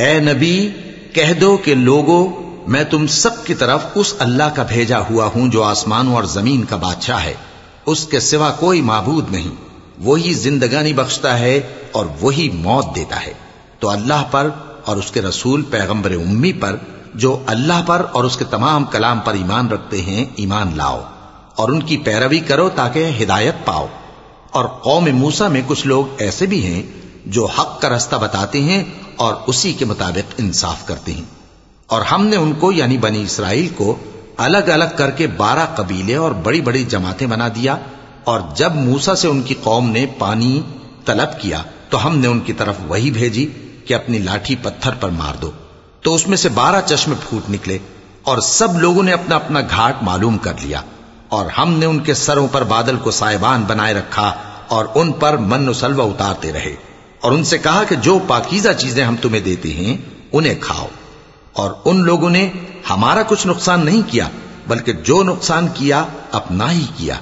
ए नबी कह दो कि लोगो मैं तुम सब की तरफ उस अल्लाह का भेजा हुआ हूं जो आसमानों और जमीन का बादशाह है उसके सिवा कोई माबूद नहीं वही जिंदगानी बख्शता है और वही मौत देता है। तो अल्लाह पर और उसके रसूल, पैगंबर उम्मी पर, जो अल्लाह पर और उसके तमाम कलाम पर ईमान रखते हैं, ईमान लाओ और उनकी पैरवी करो ताकि हिदायत पाओ। और कौम मूसा में कुछ लोग ऐसे भी हैं, जो हक का रास्ता बताते हैं और उसी के मुताबिक इंसाफ करते हैं। और हमने उनको, यानी बनी इसराइल को अलग अलग करके बारह कबीले और बड़ी बड़ी जमातें बना दिया और जब मूसा से उनकी कौम ने पानी तलब किया तो हमने उनकी तरफ़ वही भेजी कि अपनी लाठी पत्थर पर मार दो। तो उसमें से बारह चश्मे फूट निकले और सब लोगों ने अपना अपना घाट मालूम कर लिया और हमने उनके सरों पर बादल को साइबान बनाए रखा और उन पर मन सलवा उतारते रहे और उनसे कहा कि जो पाकिजा चीज़ें हम तुम्हें देते हैं, उन्हें खाओ। और उन लोगों ने हमारा कुछ नुकसान नहीं किया, बल्कि जो नुकसान किया, अपना ही किया।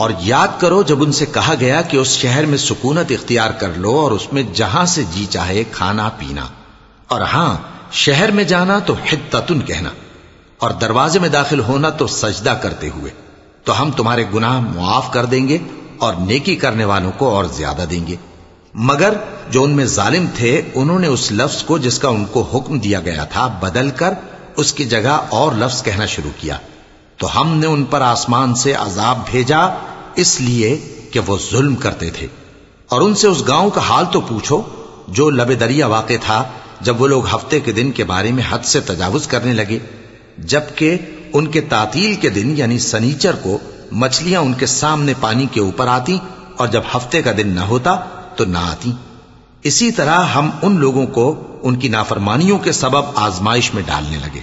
और याद करो जब उनसे कहा गया कि उस शहर में सुकूनत इख्तियार कर लो और उसमें जहां से जी चाहे खाना पीना और हां शहर में जाना तो हिद्दतुन कहना और दरवाजे में दाखिल होना तो सजदा करते हुए तो हम तुम्हारे गुनाह मुआफ कर देंगे और नेकी करने वालों को और ज़्यादा देंगे। मगर जो उनमें जालिम थे, उन्होंने उस लफ्ज को जिसका उनको हुक्म दिया गया था, बदलकर उसकी जगह और लफ्ज कहना शुरू किया। तो हमने उन पर आसमान से अजाब भेजा, इसलिए कि वो जुल्म करते थे। और उनसे उस गाँव का हाल तो पूछो, जो लबे दरिया वाक़ था, जब वो लोग हफ़्ते के दिन के बारे में हद से तजावज करने लगे, जबकि उनके तातील के दिन, यानी सनीचर को मछलियां उनके सामने पानी के ऊपर आती और जब हफ्ते का दिन न होता तो ना आती इसी तरह हम उन लोगों को उनकी नाफरमानियों के सबब आजमाइश में डालने लगे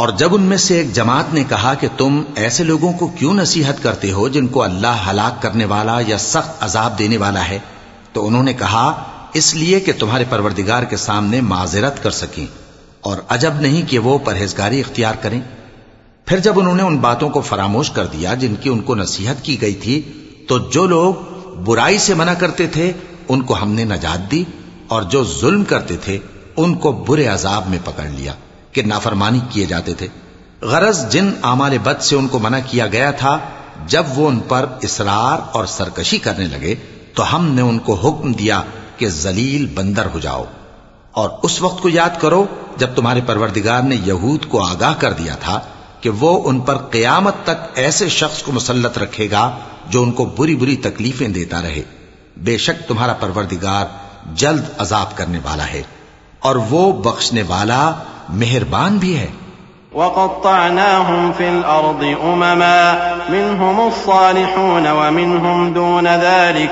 और जब उनमें से एक जमात ने कहा कि तुम ऐसे लोगों को क्यों नसीहत करते हो जिनको अल्लाह हलाक करने वाला या सख्त अजाब देने वाला है तो उन्होंने कहा इसलिए कि तुम्हारे परवरदिगार के सामने माजरत कर सकें और अजब नहीं कि वो परहेजगारी इख्तियार करें। फिर जब उन्होंने उन बातों को फरामोश कर दिया जिनकी उनको नसीहत की गई थी तो जो लोग बुराई से मना करते थे, उनको हमने नजात दी और जो जुल्म करते थे, उनको बुरे अजाब में पकड़ लिया कि नाफरमानी किए जाते थे। गरज जिन आमाल बद से उनको मना किया गया था, जब वो उन पर इसरार और सरकशी करने लगे तो हमने उनको हुक्म दिया कि जलील बंदर हो जाओ। और उस वक्त को याद करो, जब तुम्हारे परवरदिगार ने यहूद को आगाह कर दिया था कि वो उन पर कयामत तक ऐसे शख्स को मुसलत रखेगा जो उनको बुरी बुरी तकलीफें देता रहे। बेशक तुम्हारा परवरदिगार जल्द अजाब करने वाला है और वो बख्शने वाला मेहरबान भी है। फिल अर्दि उममा मिनहुम अस्सालिहून व मिनहुम दून ज़ालिक।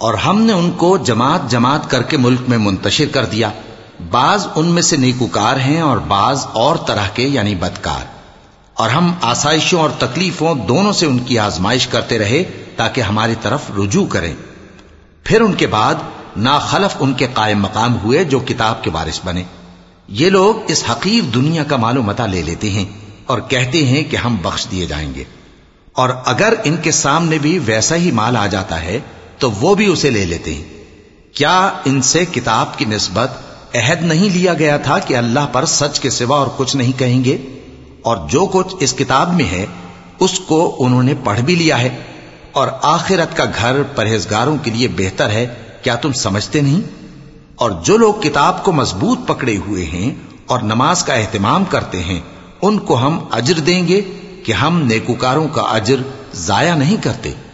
और हमने उनको जमात जमात करके मुल्क में मुंतशिर कर दिया बाज उनमें से नेकुकार हैं और बाज और तरह के यानी बदकार और हम आसाइशों और तकलीफों दोनों से उनकी आजमाइश करते रहे, ताकि हमारी तरफ़ रुजू करें। फिर उनके बाद ना खलफ उनके कायम मकाम हुए, जो किताब के बारिश बने। ये लोग इस हकीर दुनिया का मालूम मता ले लेते हैं और कहते हैं कि हम बख्श दिए जाएँगे। और अगर इनके सामने भी वैसा ही माल आ जाता है तो वो भी उसे ले लेते हैं। क्या इनसे किताब की नस्बत अहद नहीं लिया गया था कि अल्लाह पर सच के सिवा और कुछ नहीं कहेंगे? और जो कुछ इस किताब में है, उसको उन्होंने पढ़ भी लिया है। और आखिरत का घर परहेजगारों के लिए बेहतर है, क्या तुम समझते नहीं? और जो लोग किताब को मज़बूत पकड़े हुए हैं और नमाज़ का एहतमाम करते हैं, उनको हम अजर देंगे कि हम नेकुकारों का अजर जाया नहीं करते।